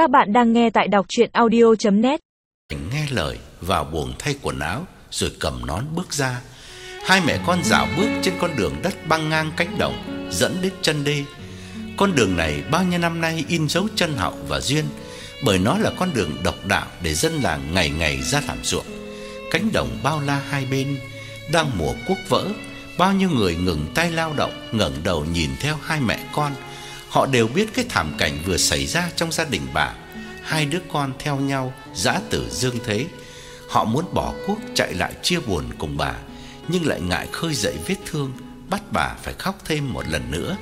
Các bạn đang nghe tại đọc chuyện audio.net Nghe lời vào buồng thay quần áo, Rồi cầm nón bước ra. Hai mẹ con dạo bước trên con đường đất băng ngang cánh đồng, Dẫn đến chân đê. Con đường này bao nhiêu năm nay in dấu chân hậu và duyên, Bởi nó là con đường độc đạo Để dân làng ngày ngày ra làm ruộng. Cánh đồng bao la hai bên, Đang mùa quốc vỡ, Bao nhiêu người ngừng tay lao động, ngẩng đầu nhìn theo hai mẹ con. Họ đều biết cái thảm cảnh vừa xảy ra trong gia đình bà. Hai đứa con theo nhau dã tử dương thế. Họ muốn bỏ quốc chạy lại chia buồn cùng bà, Nhưng lại ngại khơi dậy vết thương, Bắt bà phải khóc thêm một lần nữa.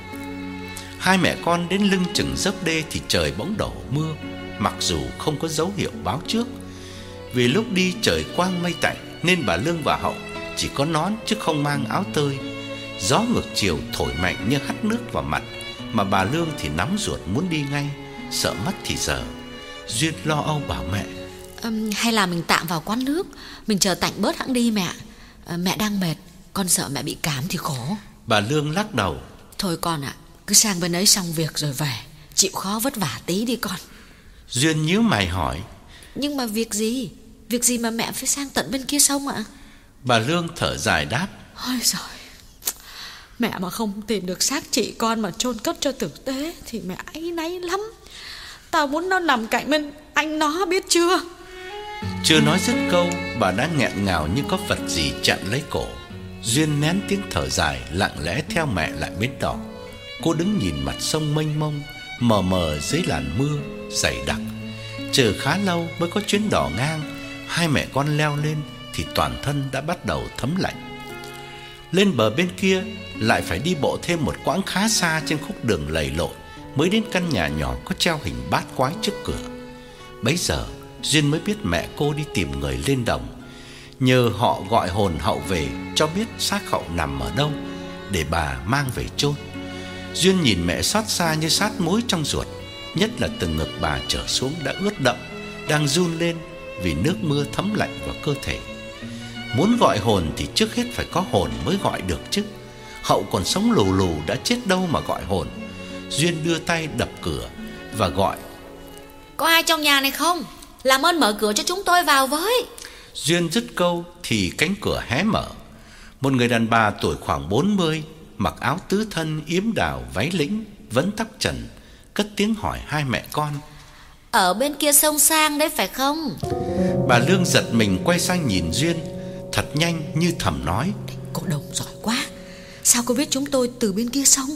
Hai mẹ con đến lưng chừng dốc đê thì trời bỗng đổ mưa, Mặc dù không có dấu hiệu báo trước. Vì lúc đi trời quang mây tạnh Nên bà Lương và Hậu chỉ có nón chứ không mang áo tơi. Gió ngược chiều thổi mạnh như hắt nước vào mặt. Mà bà Lương thì nóng ruột muốn đi ngay Sợ mất thì giờ. Duyên lo âu bảo mẹ. Ừm, hay là mình tạm vào quán nước Mình chờ tạnh bớt hãng đi mẹ. Ờ, Mẹ đang mệt Con sợ mẹ bị cảm thì khổ. Bà Lương lắc đầu. Thôi con ạ Cứ sang bên ấy xong việc rồi về. Chịu khó vất vả tí đi con. Duyên nhíu mày hỏi. Nhưng mà việc gì? Việc gì mà mẹ phải sang tận bên kia sông ạ? Bà Lương thở dài đáp. Ôi trời Mẹ mà không tìm được xác chị con mà chôn cất cho tử tế Thì mẹ áy náy lắm. Tao muốn nó nằm cạnh bên anh nó biết chưa? Chưa nói dứt câu, Bà đã nghẹn ngào như có vật gì chặn lấy cổ. Duyên nén tiếng thở dài, Lặng lẽ theo mẹ lại bến đỏ. Cô đứng nhìn mặt sông mênh mông, Mờ mờ dưới làn mưa, Dày đặc. Chờ khá lâu mới có chuyến đỏ ngang, Hai mẹ con leo lên Thì toàn thân đã bắt đầu thấm lạnh. Lên bờ bên kia, Lại phải đi bộ thêm một quãng khá xa Trên khúc đường lầy lội Mới đến căn nhà nhỏ có treo hình bát quái trước cửa. Bấy giờ, Duyên mới biết mẹ cô đi tìm người lên đồng, Nhờ họ gọi hồn hậu về Cho biết xác hậu nằm ở đâu Để bà mang về chôn. Duyên nhìn mẹ xót xa như sát muối trong ruột, Nhất là từ ngực bà trở xuống đã ướt đẫm, Đang run lên Vì nước mưa thấm lạnh vào cơ thể. Muốn gọi hồn thì trước hết phải có hồn mới gọi được chứ. Hậu còn sống lù lù đã chết đâu mà gọi hồn. Duyên đưa tay đập cửa Và gọi Có ai trong nhà này không? Làm ơn mở cửa cho chúng tôi vào với. Duyên dứt câu thì cánh cửa hé mở. Một người đàn bà tuổi khoảng 40 Mặc áo tứ thân yếm đào váy lĩnh Vấn tóc trần Cất tiếng hỏi hai mẹ con. Ở bên kia sông sang đấy phải không? Bà Lương giật mình quay sang nhìn Duyên Thật nhanh như thầm nói. Cô Đồng giỏi quá. Sao cô biết chúng tôi từ bên kia sông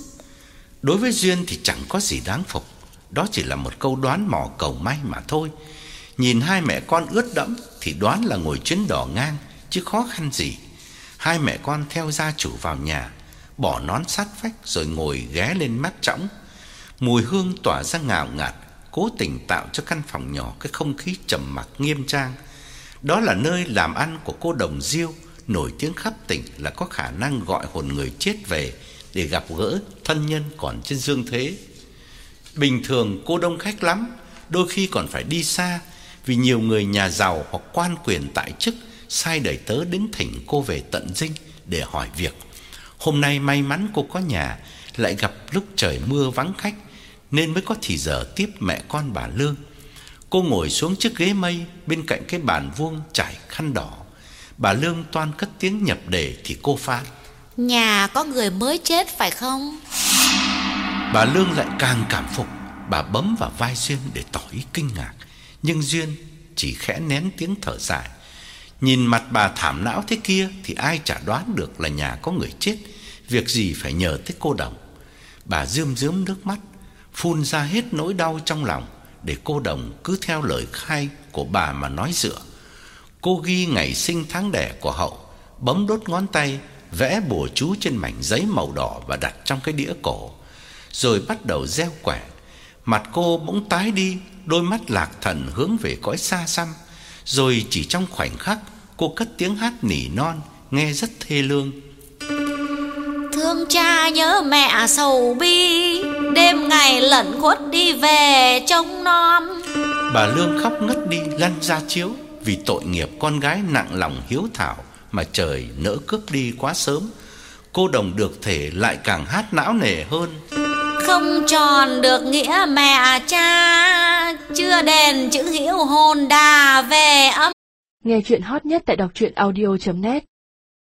Đối với Duyên thì chẳng có gì đáng phục. Đó chỉ là một câu đoán mò cầu may mà thôi. Nhìn hai mẹ con ướt đẫm Thì đoán là ngồi chuyến đỏ ngang Chứ khó khăn gì. Hai mẹ con theo gia chủ vào nhà Bỏ nón sát vách rồi ngồi ghé lên mép trõng. Mùi hương tỏa ra ngào ngạt Cố tình tạo cho căn phòng nhỏ Cái không khí trầm mặc nghiêm trang đó là nơi làm ăn của cô Đồng Diêu, Nổi tiếng khắp tỉnh là có khả năng gọi hồn người chết về Để gặp gỡ thân nhân còn trên dương thế. Bình thường cô đông khách lắm, Đôi khi còn phải đi xa Vì nhiều người nhà giàu hoặc quan quyền tại chức Sai đẩy tớ đến thỉnh cô về tận dinh Để hỏi việc. Hôm nay may mắn cô có nhà, Lại gặp lúc trời mưa vắng khách, Nên mới có thì giờ tiếp mẹ con bà Lương. Cô ngồi xuống chiếc ghế mây Bên cạnh cái bàn vuông trải khăn đỏ. Bà Lương toan cất tiếng nhập đề Thì cô phán. Nhà có người mới chết phải không? Bà Lương lại càng cảm phục. Bà bấm vào vai Duyên để tỏ ý kinh ngạc. Nhưng Duyên chỉ khẽ nén tiếng thở dài. Nhìn mặt bà thảm não thế kia Thì ai chả đoán được là nhà có người chết. Việc gì phải nhờ tới cô Đồng? Bà rơm rớm nước mắt Phun ra hết nỗi đau trong lòng để cô Đồng cứ theo lời khai của bà mà nói dựa. Cô ghi ngày sinh tháng đẻ của Hậu, Bấm đốt ngón tay, Vẽ bùa chú trên mảnh giấy màu đỏ Và đặt trong cái đĩa cổ, Rồi bắt đầu gieo quẻ. Mặt cô bỗng tái đi, Đôi mắt lạc thần hướng về cõi xa xăm. Rồi chỉ trong khoảnh khắc, Cô cất tiếng hát nỉ non, Nghe rất thê lương. Thương cha nhớ mẹ sầu bi, Đêm ngày lẩn khuất đi về trông non Bà Lương khóc ngất đi lăn ra chiếu. Vì tội nghiệp con gái nặng lòng hiếu thảo Mà trời nỡ cướp đi quá sớm. Cô đồng được thể lại càng hát não nề hơn. Không tròn được nghĩa mẹ cha Chưa đèn chữ hiếu hồn đà về âm. Nghe chuyện hot nhất tại đọc truyện audio.net